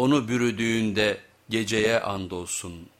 onu bürüdüğünde geceye andolsun.''